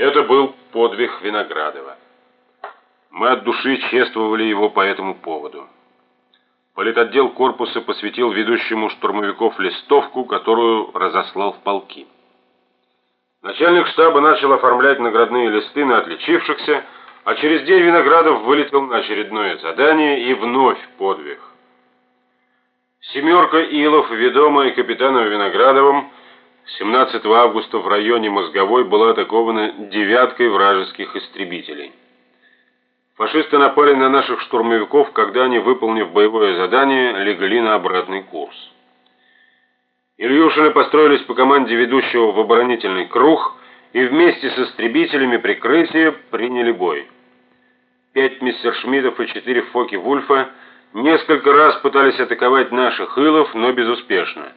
Это был подвиг Виноградова. Мы от души чествовали его по этому поводу. Политотдел корпуса посвятил ведущему штурмовиков листовку, которую разослал в полки. Начальник штаба начал оформлять наградные листы на отличившихся, а через день Виноградов вылетел на очередное задание и вновь подвиг. Семерка Илов, ведомая капитаном Виноградовым, 17 августа в районе Мозговой была атакована девяткой вражеских истребителей. Фашисты напали на наших штурмовиков, когда они, выполнив боевое задание, легли на обратный курс. Ильюшины построились по команде ведущего в оборонительный круг и вместе с истребителями прикрытия приняли бой. Пять мистершмиттов и четыре фоки-вульфа несколько раз пытались атаковать наших илов, но безуспешно.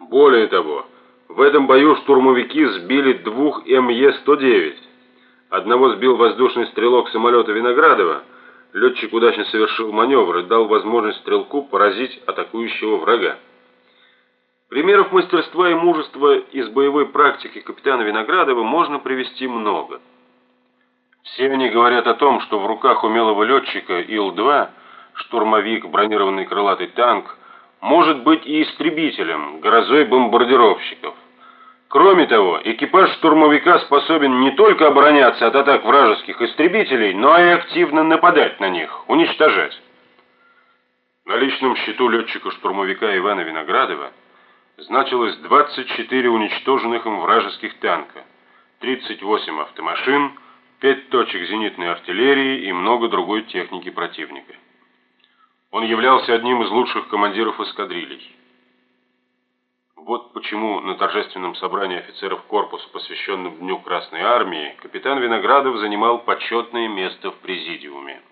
Более того, в этом бою штурмовики сбили двух МЕ-109. Одного сбил воздушный стрелок самолета Виноградова. Летчик удачно совершил маневр и дал возможность стрелку поразить атакующего врага. Примеров мастерства и мужества из боевой практики капитана Виноградова можно привести много. Все они говорят о том, что в руках умелого летчика Ил-2 штурмовик, бронированный крылатый танк, может быть и истребителем, грозой бомбардировщиков. Кроме того, экипаж штурмовика способен не только обороняться от атак вражеских истребителей, но и активно нападать на них, уничтожать. На личном счету летчика-штурмовика Ивана Виноградова значилось 24 уничтоженных им вражеских танка, 38 автомашин, 5 точек зенитной артиллерии и много другой техники противника. Он являлся одним из лучших командиров эскадрилей. Вот почему на торжественном собрании офицеров корпуса, посвященном Дню Красной Армии, капитан Виноградов занимал почетное место в президиуме.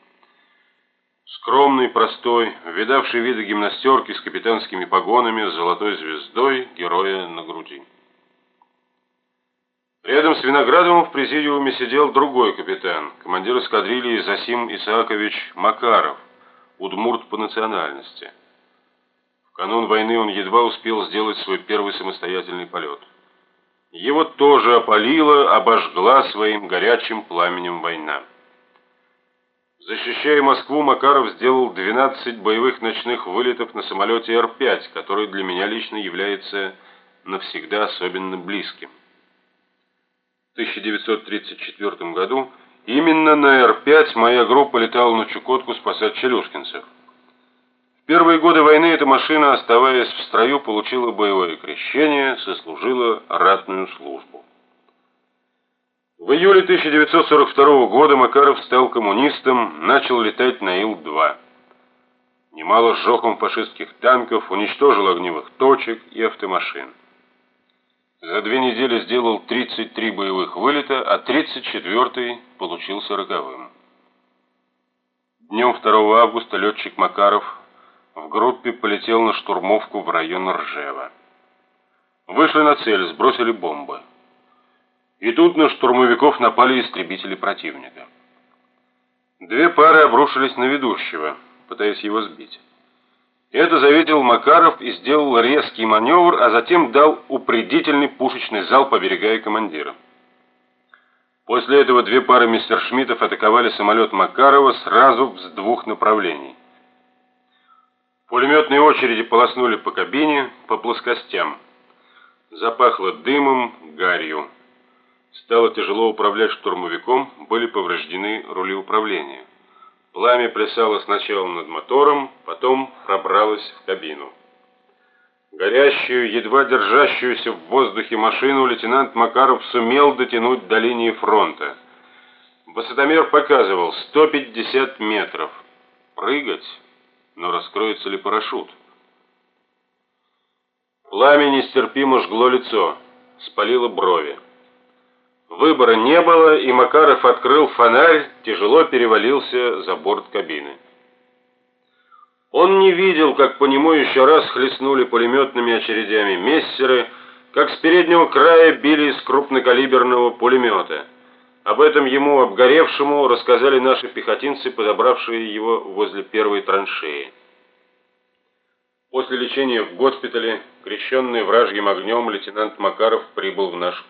Скромный, простой, видавший виды гимнастерки с капитанскими погонами, с золотой звездой героя на груди. Рядом с Виноградовым в президиуме сидел другой капитан, командир эскадрильи Засим Исаакович Макаров, удмурт по национальности. В канун войны он едва успел сделать свой первый самостоятельный полет. Его тоже опалила, обожгла своим горячим пламенем война. Защищая Москву, Макаров сделал 12 боевых ночных вылетов на самолете Р-5, который для меня лично является навсегда особенно близким. В 1934 году Именно на Р-5 моя группа летала на Чукотку спасать челюскинцев. В первые годы войны эта машина, оставаясь в строю, получила боевое крещение, сослужила ратную службу. В июле 1942 года Макаров стал коммунистом, начал летать на Ил-2. Немало сжег он фашистских танков, уничтожил огневых точек и автомашин. За две недели сделал 33 боевых вылета, а 34-й получился роковым. Днем 2 августа летчик Макаров в группе полетел на штурмовку в район Ржева. Вышли на цель, сбросили бомбы. И тут на штурмовиков напали истребители противника. Две пары обрушились на ведущего, пытаясь его сбить. Это заметил Макаров и сделал резкий маневр, а затем дал упредительный пушечный залп, оберегая командира. После этого две пары мистершмиттов атаковали самолет Макарова сразу с двух направлений. Пулеметные очереди полоснули по кабине, по плоскостям. Запахло дымом, гарью. Стало тяжело управлять штурмовиком, были повреждены рули управления. Пламя плясало сначала над мотором, потом пробралось в кабину. Горящую, едва держащуюся в воздухе машину лейтенант Макаров сумел дотянуть до линии фронта. Высотомер показывал 150 метров. Прыгать? Но раскроется ли парашют? Пламя нестерпимо жгло лицо, спалило брови. Выбора не было, и Макаров открыл фонарь, тяжело перевалился за борт кабины. Он не видел, как по нему еще раз хлестнули пулеметными очередями мессеры, как с переднего края били из крупнокалиберного пулемета. Об этом ему, обгоревшему, рассказали наши пехотинцы, подобравшие его возле первой траншеи. После лечения в госпитале, крещенный вражьим огнем, лейтенант Макаров прибыл в наш